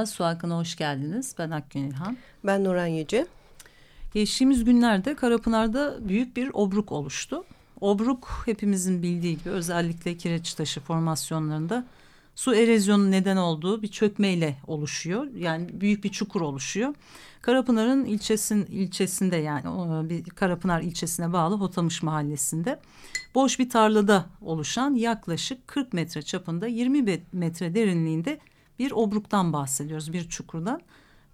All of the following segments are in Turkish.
Merhaba, Su Hakkı'na hoş geldiniz. Ben Akgün İlhan. Ben Nuran Yüce. Geçtiğimiz günlerde Karapınar'da büyük bir obruk oluştu. Obruk hepimizin bildiği gibi özellikle kireç taşı formasyonlarında su erozyonu neden olduğu bir çökmeyle oluşuyor. Yani büyük bir çukur oluşuyor. Karapınar'ın ilçesin, ilçesinde yani bir Karapınar ilçesine bağlı Hotamış mahallesinde boş bir tarlada oluşan yaklaşık 40 metre çapında 20 metre derinliğinde bir obruktan bahsediyoruz, bir çukurdan.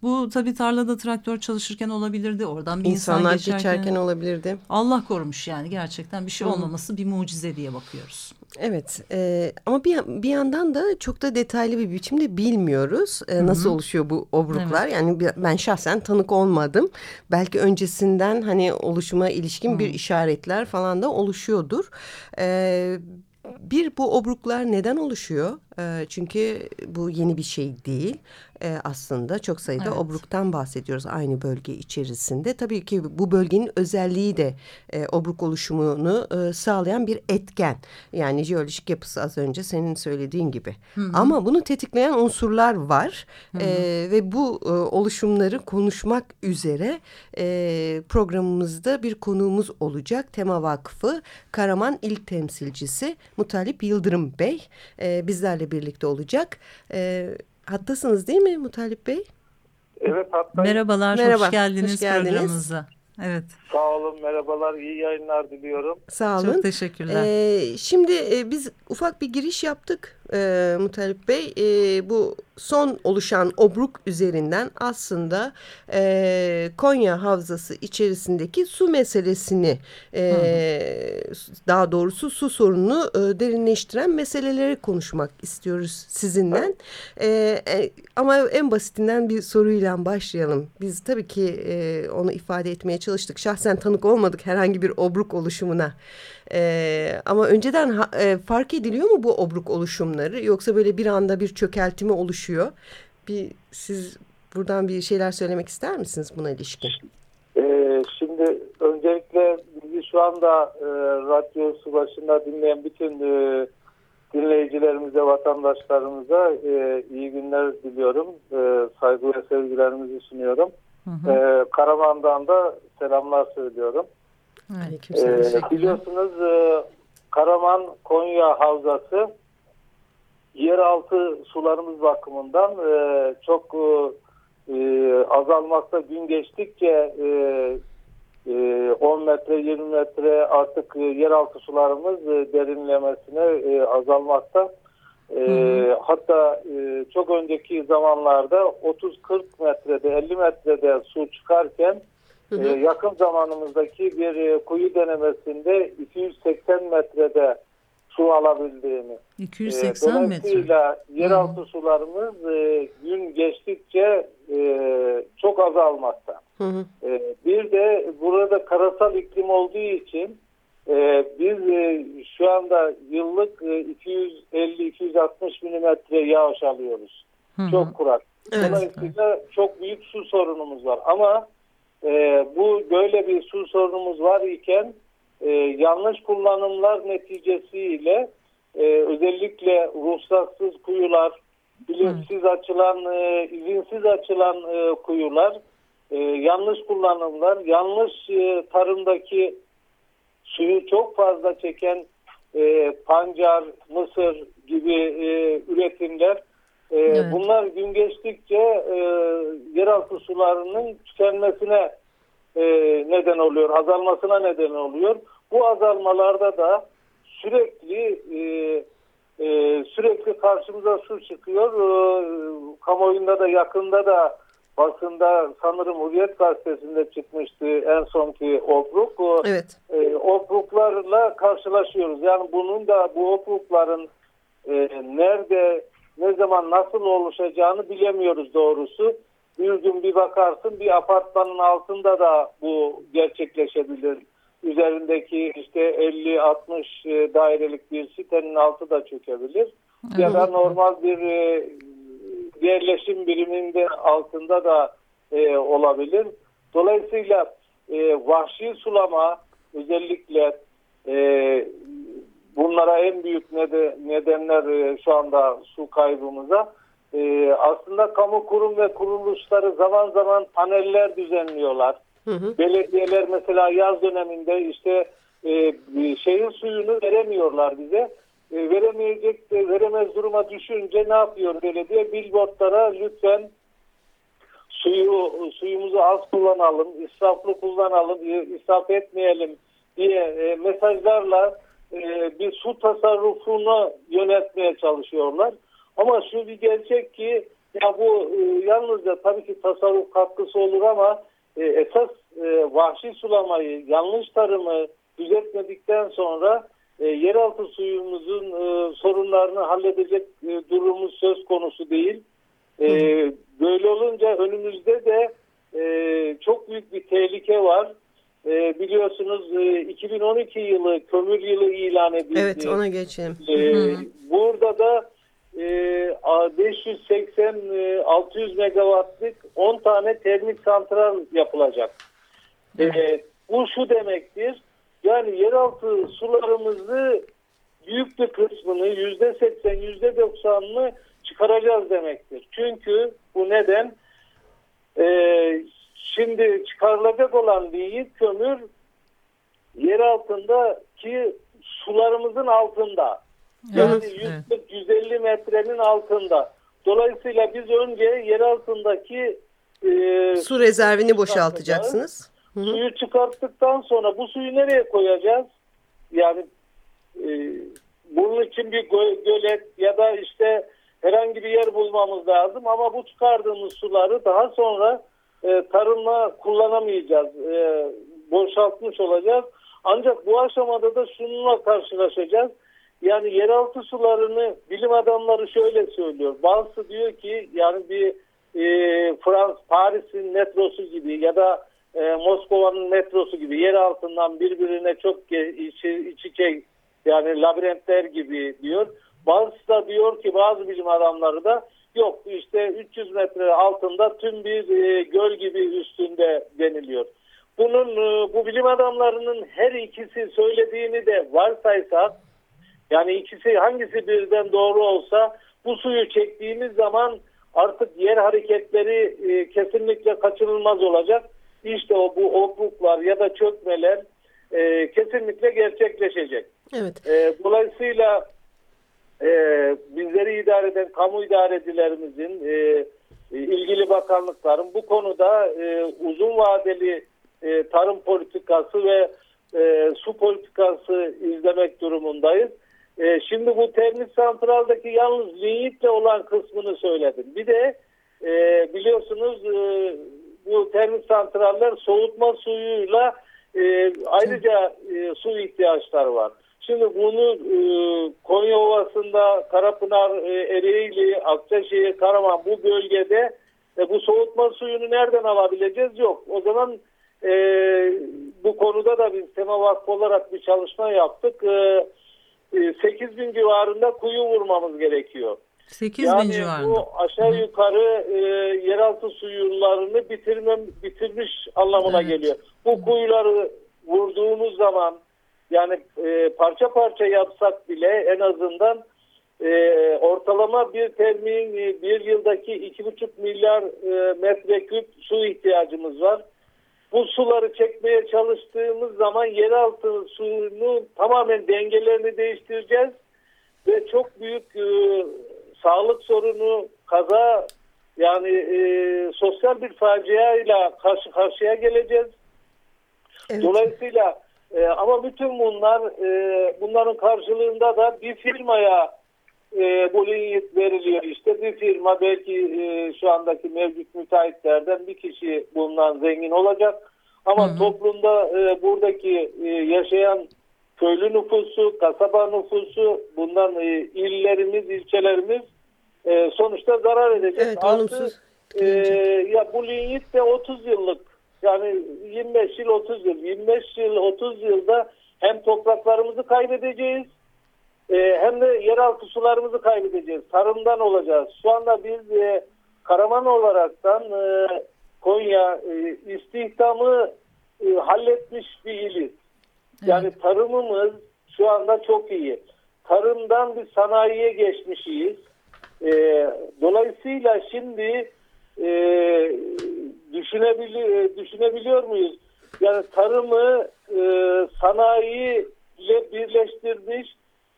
Bu tabii tarlada traktör çalışırken olabilirdi. Oradan bir İnsanlar insan geçerken, geçerken olabilirdi. Allah korumuş yani gerçekten bir şey olmaması bir mucize diye bakıyoruz. Evet e, ama bir, bir yandan da çok da detaylı bir biçimde bilmiyoruz e, nasıl Hı oluşuyor bu obruklar. Evet. Yani ben şahsen tanık olmadım. Belki öncesinden hani oluşuma ilişkin Hı -hı. bir işaretler falan da oluşuyordur. E, bir bu obruklar neden oluşuyor? Çünkü bu yeni bir şey değil e, aslında çok sayıda evet. obruktan bahsediyoruz aynı bölge içerisinde. Tabii ki bu bölgenin özelliği de e, obruk oluşumunu e, sağlayan bir etken. Yani jeolojik yapısı az önce senin söylediğin gibi. Hı hı. Ama bunu tetikleyen unsurlar var hı hı. E, ve bu e, oluşumları konuşmak üzere e, programımızda bir konuğumuz olacak. Tema Vakfı Karaman İl Temsilcisi Mutalip Yıldırım Bey e, bizlerle birlikte olacak. Evet. Hattasınız değil mi Mutalip Bey? Evet hattayım. Merhabalar, Merhaba, hoş geldiniz, hoş geldiniz programımıza. Evet. Sağ olun, merhabalar, iyi yayınlar diliyorum. Sağ olun. Çok teşekkürler. Ee, şimdi e, biz ufak bir giriş yaptık e, Mutalip Bey. E, bu son oluşan obruk üzerinden aslında e, Konya Havzası içerisindeki su meselesini e, daha doğrusu su sorununu e, derinleştiren meseleleri konuşmak istiyoruz sizinle. E, e, ama en basitinden bir soruyla başlayalım. Biz tabii ki e, onu ifade etmeye çalıştık. Şahsen tanık olmadık herhangi bir obruk oluşumuna. E, ama önceden ha, e, fark ediliyor mu bu obruk oluşumları yoksa böyle bir anda bir çökeltimi oluşuyor? Bir siz buradan bir şeyler söylemek ister misiniz buna ilişkin? Ee, şimdi öncelikle bizi şu anda e, radyosu başında dinleyen bütün e, dinleyicilerimize, vatandaşlarımıza e, iyi günler diliyorum. E, saygı ve sevgilerimizi sunuyorum. Hı hı. E, Karaman'dan da selamlar söylüyorum. Ee, biliyorsunuz e, Karaman Konya Havzası yeraltı sularımız bakımından e, çok e, azalmakta gün geçtikçe e, 10 metre 20 metre artık yeraltı sularımız derinlemesine azalmakta. E, hatta e, çok önceki zamanlarda 30-40 metrede 50 metrede su çıkarken Hı hı. Ee, yakın zamanımızdaki bir e, kuyu denemesinde 280 metrede su alabildiğini. 280 e, Dolayısıyla metre. yeraltı hı. sularımız e, gün geçtikçe e, çok azalmakta. Hı hı. E, bir de burada karasal iklim olduğu için e, biz e, şu anda yıllık e, 250-260 milimetre yağış alıyoruz. Hı. Çok kurak. Evet. Dolayısıyla çok büyük su sorunumuz var. Ama e, bu böyle bir su sorunumuz var iken e, yanlış kullanımlar neticesiyle e, özellikle ruhsatsız kuyular, bilinçsiz açılan, e, izinsiz açılan e, kuyular, e, yanlış kullanımlar, yanlış e, tarımdaki suyu çok fazla çeken e, pancar, mısır gibi e, üretimler e, evet. Bunlar gün geçtikçe e, yeraltı sularının tükenmesine e, neden oluyor, azalmasına neden oluyor. Bu azalmalarda da sürekli e, e, sürekli karşımıza su çıkıyor. E, kamuoyunda da yakında da basında sanırım Hürriyet Gazetesi'nde çıkmıştı en sonki obruk. O, evet. E, obruklarla karşılaşıyoruz. Yani bunun da bu obrukların e, nerede, ne zaman, nasıl oluşacağını bilemiyoruz doğrusu. Bir gün bir bakarsın bir apartmanın altında da bu gerçekleşebilir. Üzerindeki işte 50-60 e, dairelik bir sitenin altı da çökebilir. Evet. Ya da normal bir e, yerleşim biriminde altında da e, olabilir. Dolayısıyla e, vahşi sulama özellikle e, bunlara en büyük neden, nedenler e, şu anda su kaybımıza e, aslında kamu kurum ve kuruluşları zaman zaman paneller düzenliyorlar. Hı hı. Belediyeler mesela yaz döneminde işte e, şehir suyunu veremiyorlar bize e, veremeyecek de veremez duruma düşünce ne yapıyor belediye? Billboardlara lütfen suyu suyumuzu az kullanalım, israflı kullanalım, e, israf etmeyelim diye e, mesajlarla e, bir su tasarrufunu yönetmeye çalışıyorlar. Ama şu bir gerçek ki ya bu e, yalnızca tabii ki tasarruf katkısı olur ama e, esas e, vahşi sulamayı, yanlış tarımı düzeltmedikten sonra e, yeraltı suyumuzun e, sorunlarını halledecek e, durumumuz söz konusu değil. E, böyle olunca önümüzde de e, çok büyük bir tehlike var. E, biliyorsunuz e, 2012 yılı kömür yılı ilan edildi. Evet ona geçelim. E, burada da 580-600 e, megawattlık 10 tane termik santral yapılacak. E, bu şu demektir yani yeraltı sularımızı büyük bir kısmını yüzde seksen yüzde doksanını çıkaracağız demektir. Çünkü bu neden? Ee, şimdi çıkarılacak olan bir kömür yer altındaki sularımızın altında. Yani evet, 140-150 metrenin altında. Dolayısıyla biz önce yer altındaki e, su rezervini boşaltacaksınız. Hı hı. Suyu çıkarttıktan sonra bu suyu nereye koyacağız? Yani e, bunun için bir gölet ya da işte herhangi bir yer bulmamız lazım ama bu çıkardığımız suları daha sonra e, tarımla kullanamayacağız. E, boşaltmış olacağız. Ancak bu aşamada da şununla karşılaşacağız. Yani yeraltı sularını bilim adamları şöyle söylüyor. Bazısı diyor ki yani bir e, Frans, Paris'in metrosu gibi ya da e, Moskova'nın metrosu gibi yer altından birbirine çok içi, iç içe yani labirentler gibi diyor. Bazısı da diyor ki bazı bilim adamları da yok işte 300 metre altında tüm bir e, göl gibi üstünde deniliyor. Bunun e, bu bilim adamlarının her ikisi söylediğini de varsaysak yani ikisi hangisi birden doğru olsa bu suyu çektiğimiz zaman artık yer hareketleri e, kesinlikle kaçınılmaz olacak işte o bu okluklar ya da çökmeler e, kesinlikle gerçekleşecek. Evet. E, dolayısıyla e, bizleri idare eden kamu idarecilerimizin e, e, ilgili bakanlıkların bu konuda e, uzun vadeli e, tarım politikası ve e, su politikası izlemek durumundayız. E, şimdi bu termik santraldaki yalnız linyitle olan kısmını söyledim. Bir de e, biliyorsunuz e, bu termik santraller soğutma suyuyla e, ayrıca e, su ihtiyaçları var. Şimdi bunu e, Konya Ovası'nda Karapınar, e, Ereğli, Akçaşehir, Karaman bu bölgede e, bu soğutma suyunu nereden alabileceğiz? Yok. O zaman e, bu konuda da biz Tema Vakfı olarak bir çalışma yaptık. E, 8 bin civarında kuyu vurmamız gerekiyor. 8 yani bin civarında. bu aşağı yukarı e, yeraltı suyularını bitirmem, bitirmiş anlamına evet. geliyor. Bu kuyuları vurduğumuz zaman yani e, parça parça yapsak bile en azından e, ortalama bir termin e, bir yıldaki iki buçuk milyar e, metreküp su ihtiyacımız var. Bu suları çekmeye çalıştığımız zaman yeraltı suyunu tamamen dengelerini değiştireceğiz ve çok büyük e, sağlık sorunu, kaza yani e, sosyal bir faciayla karşı karşıya geleceğiz. Evet. Dolayısıyla e, ama bütün bunlar e, bunların karşılığında da bir firmaya e, bu linyit veriliyor işte. Bir firma belki e, şu andaki mevcut müteahhitlerden bir kişi bundan zengin olacak. Ama hı hı. toplumda e, buradaki e, yaşayan köylü nüfusu, kasaba nüfusu bundan e, illerimiz, ilçelerimiz e, sonuçta zarar edecek. Evet, Artı, e, ya bu linyit de 30 yıllık. Yani 25 yıl 30 yıl. 25 yıl 30 yılda hem topraklarımızı kaybedeceğiz e, hem de yeraltı sularımızı kaybedeceğiz. Tarımdan olacağız. Şu anda biz e, Karaman olaraktan e, Konya e, istihdamı e, halletmiş bir iliz. Yani evet. tarımımız şu anda çok iyi. Tarımdan bir sanayiye geçmişiz. E, dolayısıyla şimdi e, düşünebili düşünebiliyor muyuz? Yani tarımı e, sanayi ile birleştirmiş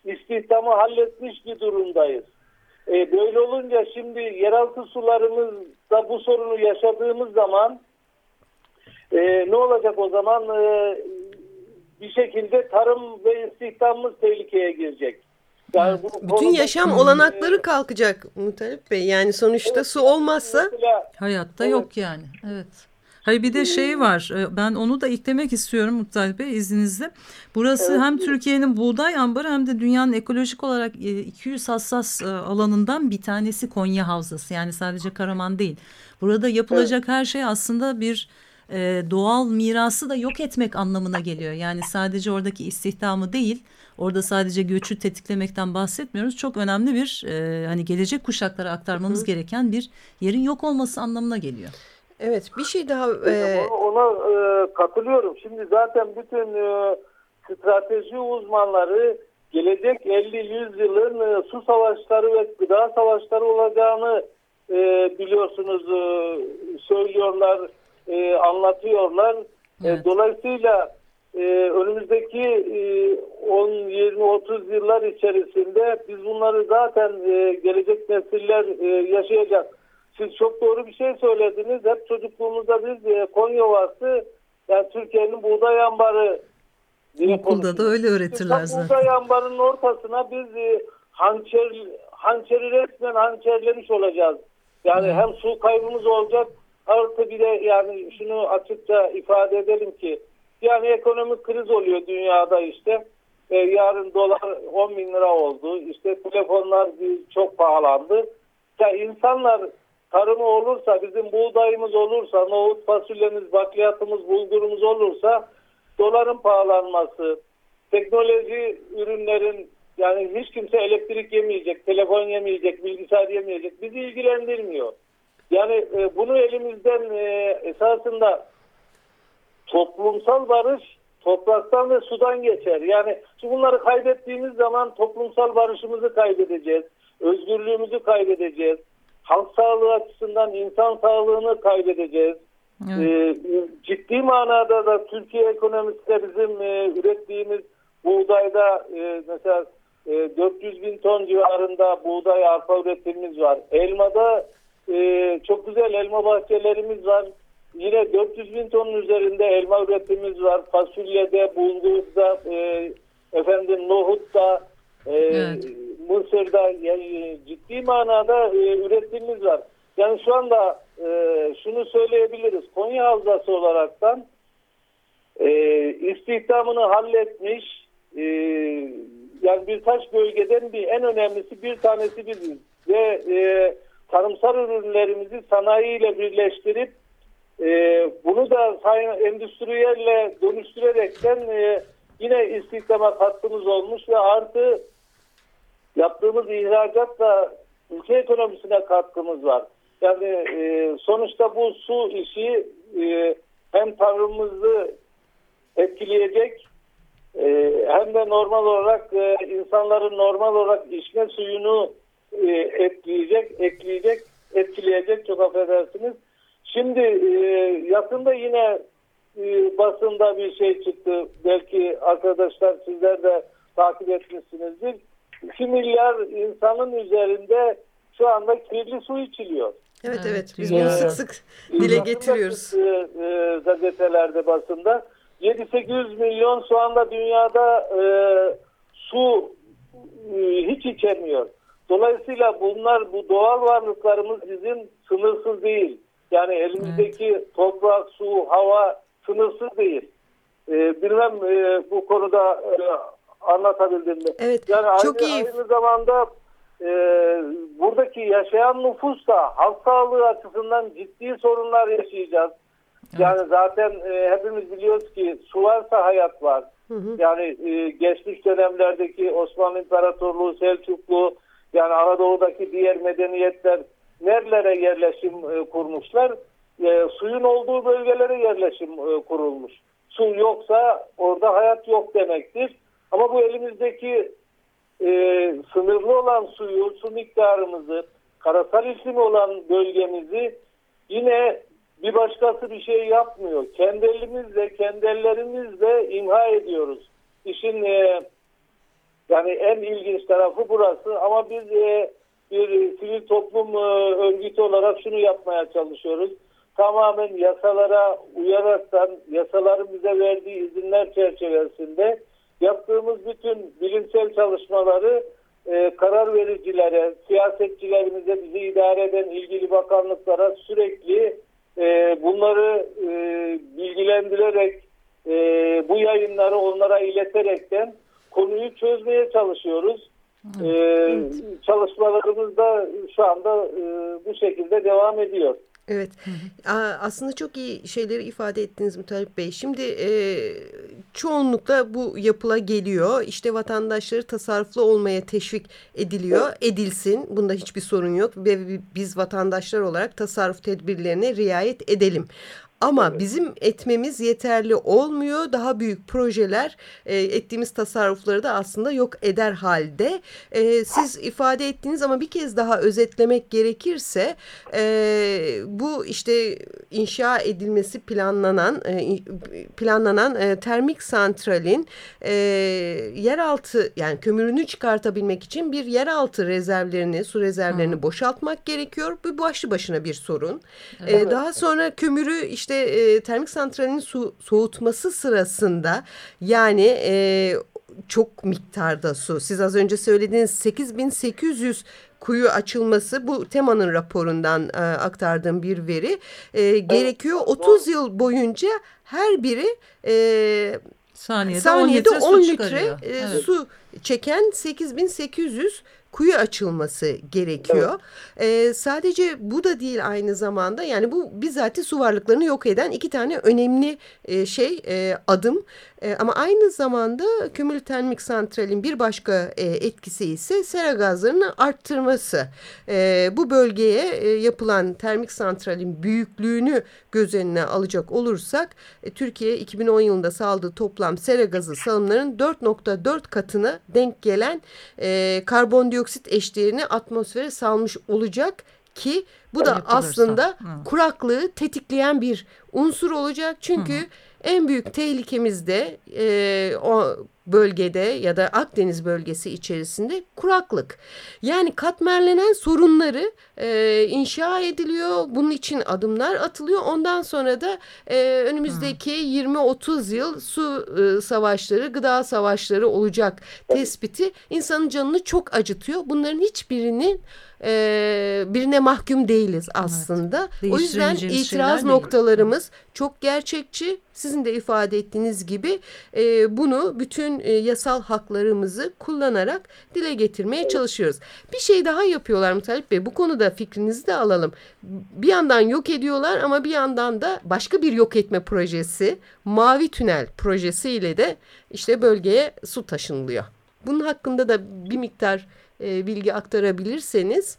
istihdamı halletmiş bir durumdayız. E, böyle olunca şimdi yeraltı sularımızda bu sorunu yaşadığımız zaman e, ne olacak o zaman e, bir şekilde tarım ve istihdamımız tehlikeye girecek. Yani bu Bütün yaşam olanakları kalkacak Muhtarip Bey. Yani sonuçta evet, su olmazsa mesela, hayatta evet. yok yani. Evet. Hayır bir de şey var e, ben onu da eklemek istiyorum Muhtar Bey izninizle. Burası evet. hem Türkiye'nin buğday ambarı hem de dünyanın ekolojik olarak 200 e, hassas e, alanından bir tanesi Konya Havzası. Yani sadece Karaman değil. Burada yapılacak evet. her şey aslında bir doğal mirası da yok etmek anlamına geliyor. Yani sadece oradaki istihdamı değil orada sadece göçü tetiklemekten bahsetmiyoruz. Çok önemli bir hani gelecek kuşaklara aktarmamız Hı. gereken bir yerin yok olması anlamına geliyor. Evet bir şey daha. E... Ona, ona e, katılıyorum. Şimdi zaten bütün e, strateji uzmanları gelecek 50-100 yılın e, su savaşları ve gıda savaşları olacağını e, biliyorsunuz e, söylüyorlar, e, anlatıyorlar. E, evet. E, dolayısıyla e, önümüzdeki e, 10, 20, 30 yıllar içerisinde biz bunları zaten e, gelecek nesiller e, yaşayacak. Siz çok doğru bir şey söylediniz. Hep çocukluğumuzda biz e, Konya Ovası yani Türkiye'nin buğday ambarı Okulda da öyle öğretirler zaten. Buğday ambarının ortasına biz e, hançer, hançeri resmen hançerlemiş olacağız. Yani hmm. hem su kaybımız olacak artı bir de yani şunu açıkça ifade edelim ki yani ekonomik kriz oluyor dünyada işte. E, yarın dolar 10 bin lira oldu. İşte telefonlar çok pahalandı. Ya insanlar tarımı olursa, bizim buğdayımız olursa, nohut, fasulyemiz, bakliyatımız, bulgurumuz olursa doların pahalanması, teknoloji ürünlerin yani hiç kimse elektrik yemeyecek, telefon yemeyecek, bilgisayar yemeyecek. Bizi ilgilendirmiyor. Yani e, bunu elimizden e, esasında toplumsal barış topraktan ve sudan geçer. Yani bunları kaybettiğimiz zaman toplumsal barışımızı kaybedeceğiz. Özgürlüğümüzü kaybedeceğiz halk sağlığı açısından insan sağlığını kaybedeceğiz. Evet. E, ciddi manada da Türkiye ekonomisinde bizim e, ürettiğimiz buğdayda e, mesela e, 400 bin ton civarında buğday arpa üretimimiz var. Elmada e, çok güzel elma bahçelerimiz var. Yine 400 bin tonun üzerinde elma üretimimiz var. Fasulyede, bulgurda, e, efendim nohutta, e, evet. Mısır'da yani ciddi manada e, üretimimiz var. Yani şu anda e, şunu söyleyebiliriz. Konya Havzası olaraktan e, istihdamını halletmiş e, yani birkaç bölgeden bir en önemlisi bir tanesi biziz. Ve e, tarımsal ürünlerimizi sanayiyle birleştirip e, bunu da endüstriyelle dönüştürerekten e, yine istihdama katkımız olmuş ve artı yaptığımız ihracatla ülke ekonomisine katkımız var. Yani e, sonuçta bu su işi e, hem tarımımızı etkileyecek e, hem de normal olarak e, insanların normal olarak içme suyunu e, etkileyecek, ekleyecek, etkileyecek çok affedersiniz. Şimdi e, yakında yine e, basında bir şey çıktı. Belki arkadaşlar sizler de takip etmişsinizdir. 2 milyar insanın üzerinde şu anda kirli su içiliyor. Evet evet biz bunu sık sık dile getiriyoruz. E, e, gazetelerde basında 7-800 milyon şu anda dünyada e, su e, hiç içemiyor. Dolayısıyla bunlar bu doğal varlıklarımız bizim sınırsız değil. Yani elimizdeki evet. toprak, su, hava sınırsız değil. Ee, bilmem e, bu konuda e, anlatabildim mi? Evet. Yani çok aynı, iyi. aynı zamanda e, buradaki yaşayan nüfus da halk sağlığı açısından ciddi sorunlar yaşayacağız. Evet. Yani zaten e, hepimiz biliyoruz ki su varsa hayat var. Hı hı. Yani e, geçmiş dönemlerdeki Osmanlı İmparatorluğu, Selçuklu, yani Anadolu'daki diğer medeniyetler nerelere yerleşim e, kurmuşlar? E, suyun olduğu bölgelere yerleşim e, kurulmuş. Su yoksa orada hayat yok demektir. Ama bu elimizdeki e, sınırlı olan suyu, su miktarımızı, karasal iklimi olan bölgemizi yine bir başkası bir şey yapmıyor. Kendi elimizle, kendi ellerimizle imha ediyoruz. İşin e, yani en ilginç tarafı burası ama biz e, bir sivil toplum e, örgütü olarak şunu yapmaya çalışıyoruz. Tamamen yasalara uyaraktan yasaların bize verdiği izinler çerçevesinde yaptığımız bütün bilimsel çalışmaları e, karar vericilere, siyasetçilerimize, bizi idare eden ilgili bakanlıklara sürekli e, bunları e, bilgilendirerek e, bu yayınları onlara ileterekten konuyu çözmeye çalışıyoruz. Ee, evet. Çalışmalarımız da şu anda e, bu şekilde devam ediyor. Evet aslında çok iyi şeyleri ifade ettiniz Mutalip Bey. Şimdi e, çoğunlukla bu yapıla geliyor. İşte vatandaşları tasarruflu olmaya teşvik ediliyor. Edilsin. Bunda hiçbir sorun yok. Ve biz vatandaşlar olarak tasarruf tedbirlerine riayet edelim. Ama evet. bizim etmemiz yeterli olmuyor. Daha büyük projeler e, ettiğimiz tasarrufları da aslında yok eder halde. E, siz ifade ettiniz ama bir kez daha özetlemek gerekirse e, bu işte inşa edilmesi planlanan e, planlanan e, termik santralin e, yeraltı yani kömürünü çıkartabilmek için bir yeraltı rezervlerini su rezervlerini Hı. boşaltmak gerekiyor. Bu başlı başına bir sorun. E, evet. E, daha sonra kömürü işte işte e, termik santralin su, soğutması sırasında yani e, çok miktarda su. Siz az önce söylediğiniz 8800 kuyu açılması bu temanın raporundan e, aktardığım bir veri e, gerekiyor. 30 yıl boyunca her biri e, saniyede, saniyede 10 litre, 10 litre su, e, evet. su çeken 8800 kuyu açılması gerekiyor. Evet. Ee, sadece bu da değil aynı zamanda yani bu bizatihi su varlıklarını yok eden iki tane önemli e, şey e, adım. E, ama aynı zamanda kömürlü termik santralin bir başka e, etkisi ise sera gazlarını arttırması. E, bu bölgeye e, yapılan termik santralin büyüklüğünü göz önüne alacak olursak e, Türkiye 2010 yılında sağladığı toplam sera gazı salımlarının 4.4 katına denk gelen e, karbondioksit eşdeğerini atmosfere salmış olacak ki bu da aslında Hı. kuraklığı tetikleyen bir unsur olacak. Çünkü Hı. En büyük tehlikemiz de e, o bölgede ya da Akdeniz bölgesi içerisinde kuraklık. Yani katmerlenen sorunları e, inşa ediliyor. Bunun için adımlar atılıyor. Ondan sonra da e, önümüzdeki 20-30 yıl su e, savaşları, gıda savaşları olacak tespiti insanın canını çok acıtıyor. Bunların hiçbirinin e, birine mahkum değiliz aslında. Evet. O yüzden itiraz noktalarımız çok gerçekçi. Sizin de ifade ettiğiniz gibi e, bunu bütün e, yasal haklarımızı kullanarak dile getirmeye çalışıyoruz. Bir şey daha yapıyorlar Mutalip Bey. Bu konuda fikrinizi de alalım. Bir yandan yok ediyorlar ama bir yandan da başka bir yok etme projesi, Mavi Tünel projesiyle de işte bölgeye su taşınılıyor. Bunun hakkında da bir miktar e, bilgi aktarabilirseniz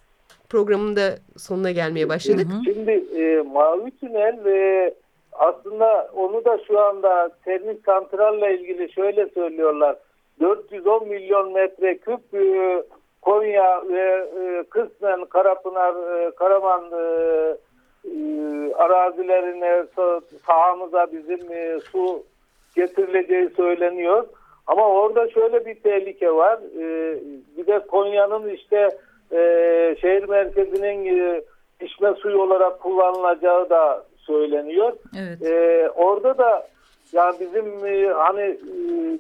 programın da sonuna gelmeye başladık. Şimdi e, Mavi Tünel e, aslında onu da şu anda termik santralle ilgili şöyle söylüyorlar. 410 milyon metreküp e, Konya ve e, kısmen Karapınar, e, Karaman arazilerine sahamıza bizim su getirileceği söyleniyor. Ama orada şöyle bir tehlike var. Bir de Konya'nın işte şehir merkezinin içme suyu olarak kullanılacağı da söyleniyor. Evet. E, orada da Yani bizim e, hani e,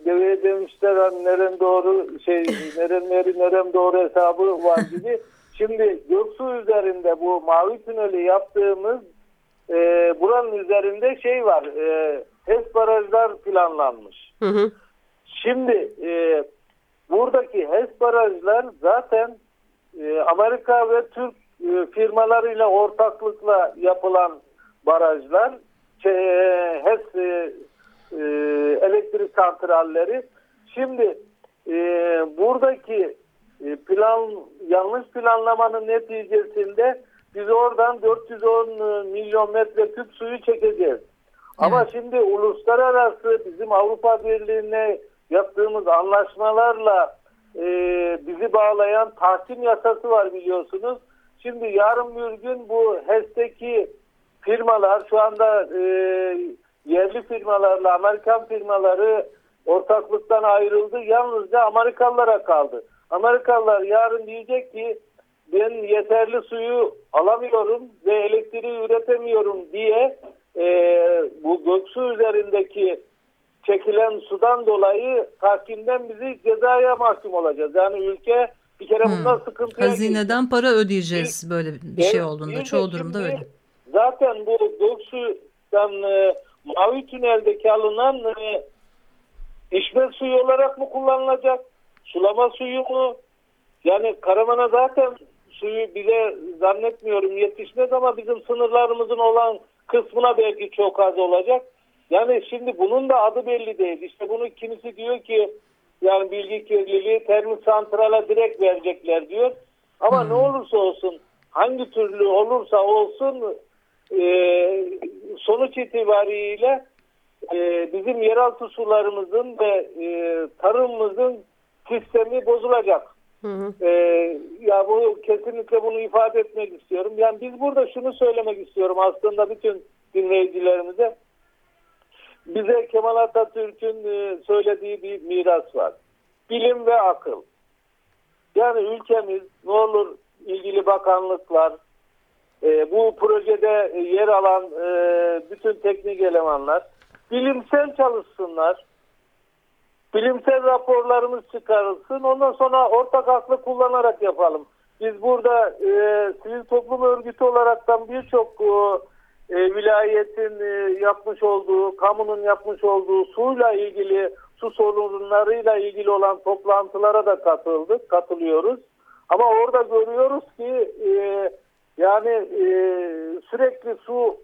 deveye demişler hani neren doğru şey neren neri nerem doğru hesabı var gibi. Şimdi Göksu üzerinde bu mavi tüneli yaptığımız e, buranın üzerinde şey var. E, HES barajlar planlanmış. Hı hı. Şimdi e, buradaki HES barajlar zaten e, Amerika ve Türk e, firmalarıyla ortaklıkla yapılan barajlar. Şey, e, HES e, e, elektrik santralleri. Şimdi e, buradaki e, plan yanlış planlamanın neticesinde biz oradan 410 milyon metreküp suyu çekeceğiz. Ama şimdi uluslararası bizim Avrupa Birliği'ne yaptığımız anlaşmalarla e, bizi bağlayan tahkim yasası var biliyorsunuz. Şimdi yarın bir gün bu HES'teki firmalar şu anda e, yerli firmalarla Amerikan firmaları ortaklıktan ayrıldı. Yalnızca Amerikalılara kaldı. Amerikalılar yarın diyecek ki ben yeterli suyu alamıyorum ve elektriği üretemiyorum diye e, bu göksu üzerindeki çekilen sudan dolayı tahkimden bizi cezaya mahkum olacağız. Yani ülke bir kere hmm. bundan sıkıntıya Hazineden girdi. para ödeyeceğiz böyle bir şey olduğunda. Çoğu durumda öyle. Zaten bu göksudan e, mavi tüneldeki alınan e, içme suyu olarak mı kullanılacak? Sulama suyu mu? Yani Karaman'a zaten suyu bile zannetmiyorum yetişmez ama bizim sınırlarımızın olan kısmına belki çok az olacak. Yani şimdi bunun da adı belli değil. İşte bunu kimisi diyor ki yani bilgi kirliliği termik santrala direkt verecekler diyor. Ama hmm. ne olursa olsun hangi türlü olursa olsun e, sonuç itibariyle e, bizim yeraltı sularımızın ve e, tarımımızın sistemi bozulacak. Hı hı. E, ya bu kesinlikle bunu ifade etmek istiyorum. Yani biz burada şunu söylemek istiyorum aslında bütün dinleyicilerimize. Bize Kemal Atatürk'ün e, söylediği bir miras var. Bilim ve akıl. Yani ülkemiz ne olur ilgili bakanlıklar, e, bu projede yer alan e, bütün teknik elemanlar bilimsel çalışsınlar. Bilimsel raporlarımız çıkarılsın. Ondan sonra ortak aklı kullanarak yapalım. Biz burada e, sivil toplum örgütü olaraktan birçok e, vilayetin e, yapmış olduğu, kamunun yapmış olduğu suyla ilgili, su sorunlarıyla ilgili olan toplantılara da katıldık, katılıyoruz. Ama orada görüyoruz ki e, yani e, sürekli su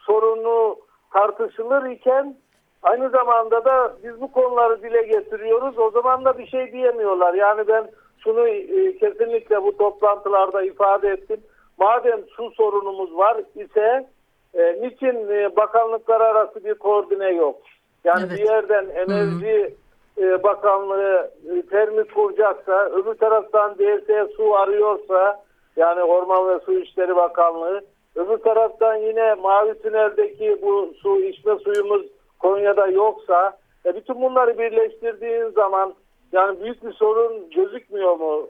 sorunu tartışılır iken aynı zamanda da biz bu konuları dile getiriyoruz. O zaman da bir şey diyemiyorlar. Yani ben şunu e, kesinlikle bu toplantılarda ifade ettim. Madem su sorunumuz var ise e, niçin e, bakanlıklar arası bir koordine yok? Yani evet. bir yerden enerji e, bakanlığı e, termik kuracaksa öbür taraftan DSE su arıyorsa yani Orman ve Su İşleri Bakanlığı öbür taraftan yine Mavi Tünel'deki bu su içme suyumuz Konya'da yoksa e, bütün bunları birleştirdiğin zaman yani büyük bir sorun gözükmüyor mu?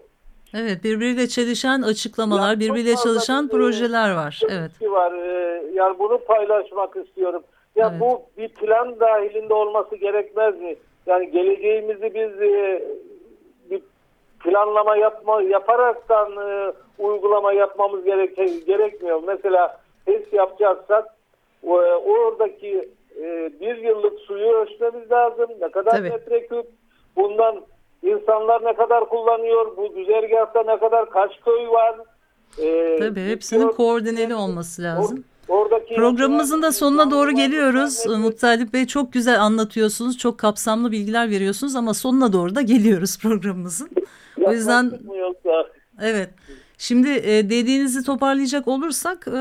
Evet birbiriyle çelişen açıklamalar, yani birbiriyle çalışan projeler var. Evet. var. Ee, yani bunu paylaşmak istiyorum. Ya evet. bu bir plan dahilinde olması gerekmez mi? Yani geleceğimizi biz e, planlama yapma yaparaktan e, uygulama yapmamız gerek gerekmiyor. Mesela HES yapacaksak e, oradaki e, bir yıllık suyu ölçmemiz lazım. Ne kadar Tabii. metreküp bundan insanlar ne kadar kullanıyor? Bu güzergahta ne kadar kaç köy var? Ee, Tabii hepsinin koordineli olması lazım. Oradaki Programımızın da sonuna doğru geliyoruz. Muttalip Bey çok güzel anlatıyorsunuz. Çok kapsamlı bilgiler veriyorsunuz ama sonuna doğru da geliyoruz programımızın. O yüzden Evet. Şimdi e, dediğinizi toparlayacak olursak e,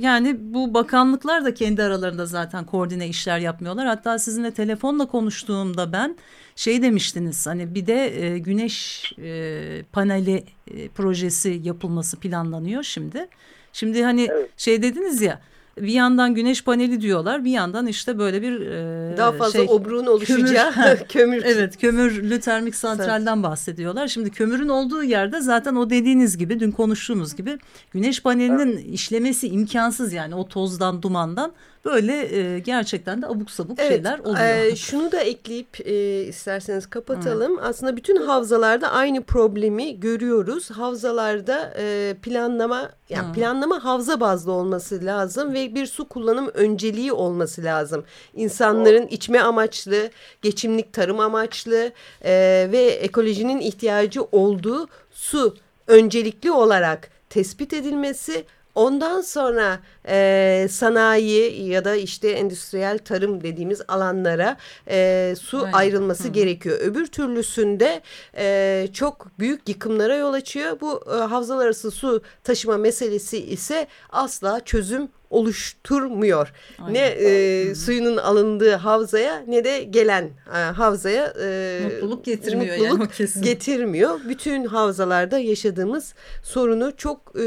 yani bu bakanlıklar da kendi aralarında zaten koordine işler yapmıyorlar. Hatta sizinle telefonla konuştuğumda ben şey demiştiniz hani bir de e, güneş e, paneli e, projesi yapılması planlanıyor şimdi. Şimdi hani evet. şey dediniz ya bir yandan güneş paneli diyorlar bir yandan işte böyle bir e, daha fazla şey, obruğun oluşacağı kömür, kömür evet kömürlü termik santralden bahsediyorlar. Şimdi kömürün olduğu yerde zaten o dediğiniz gibi dün konuştuğumuz gibi güneş panelinin evet. işlemesi imkansız yani o tozdan dumandan Böyle e, gerçekten de abuk sabuk evet, şeyler oluyor. E, şunu da ekleyip e, isterseniz kapatalım. Hı. Aslında bütün havzalarda aynı problemi görüyoruz. Havzalarda e, planlama yani Hı. planlama havza bazlı olması lazım ve bir su kullanım önceliği olması lazım. İnsanların içme amaçlı, geçimlik tarım amaçlı e, ve ekolojinin ihtiyacı olduğu su öncelikli olarak tespit edilmesi Ondan sonra e, sanayi ya da işte endüstriyel tarım dediğimiz alanlara e, su Aynen. ayrılması Hı. gerekiyor. Öbür türlüsünde e, çok büyük yıkımlara yol açıyor. Bu e, havzalar arası su taşıma meselesi ise asla çözüm oluşturmuyor. Aynen. Ne e, suyunun alındığı havzaya ne de gelen e, havzaya e, mutluluk getirmiyor. Mutluluk yani, kesin. getirmiyor. Bütün havzalarda yaşadığımız sorunu çok e,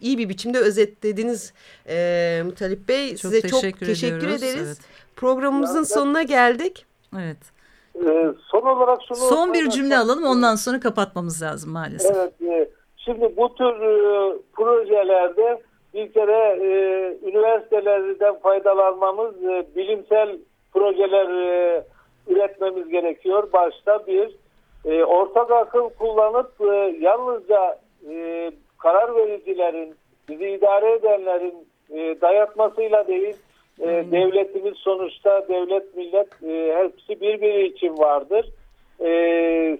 iyi bir biçimde özetlediniz e, Mutalip Bey. Çok Size teşekkür çok teşekkür ederiz. Evet. Programımızın ya, sonuna geldik. Evet. Ee, son olarak şunu... Son bir cümle alalım ondan sonra kapatmamız lazım maalesef. Evet. E, şimdi bu tür e, projelerde bir kere e, üniversitelerden faydalanmamız, e, bilimsel projeler e, üretmemiz gerekiyor. Başta bir, e, ortak akıl kullanıp e, yalnızca e, karar vericilerin, bizi idare edenlerin e, dayatmasıyla değil, e, hmm. devletimiz sonuçta devlet millet e, hepsi birbiri için vardır. E,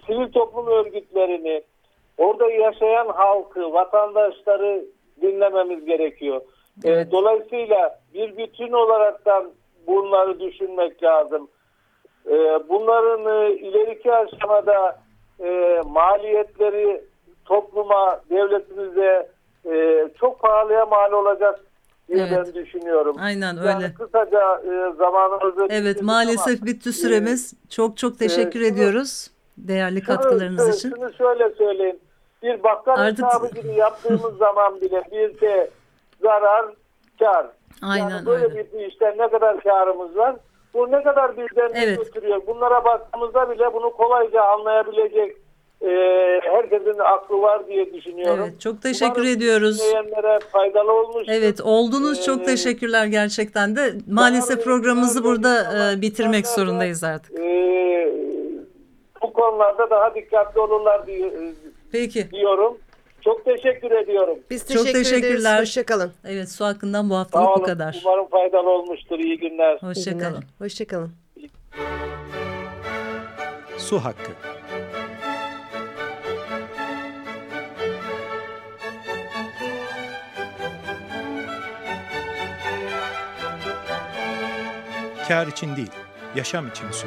sivil toplum örgütlerini, orada yaşayan halkı, vatandaşları dinlememiz gerekiyor. Evet. E, dolayısıyla bir bütün olaraktan bunları düşünmek lazım. E, bunların e, ileriki aşamada e, maliyetleri topluma, devletimize e, çok pahalıya mal olacak diye evet. ben düşünüyorum. Aynen öyle. Yani kısaca e, zamanımızı... Evet maalesef ama, bitti süremiz. E, çok çok teşekkür e, ediyoruz değerli katkılarınız şunu, için. Şunu şöyle söyleyeyim bir bakkal Artık... hesabı gibi yaptığımız zaman bile bir de zarar kar. Aynen yani böyle öyle. bir işten ne kadar karımız var? Bu ne kadar bizden evet. götürüyor? Bunlara baktığımızda bile bunu kolayca anlayabilecek e, herkesin aklı var diye düşünüyorum. Evet, çok teşekkür Umarım ediyoruz. faydalı olmuş. Evet oldunuz ee, çok teşekkürler gerçekten de. Maalesef programımızı burada e, bitirmek zorundayız artık. E, bu konularda daha dikkatli olurlar diye Peki. diyorum. Çok teşekkür ediyorum. Biz teşekkür Çok teşekkürler. ederiz. Hoşçakalın. Evet su hakkından bu haftalık bu kadar. Umarım faydalı olmuştur. İyi günler. Hoşçakalın. Hoşçakalın. Su hakkı. Kar için değil, yaşam için su.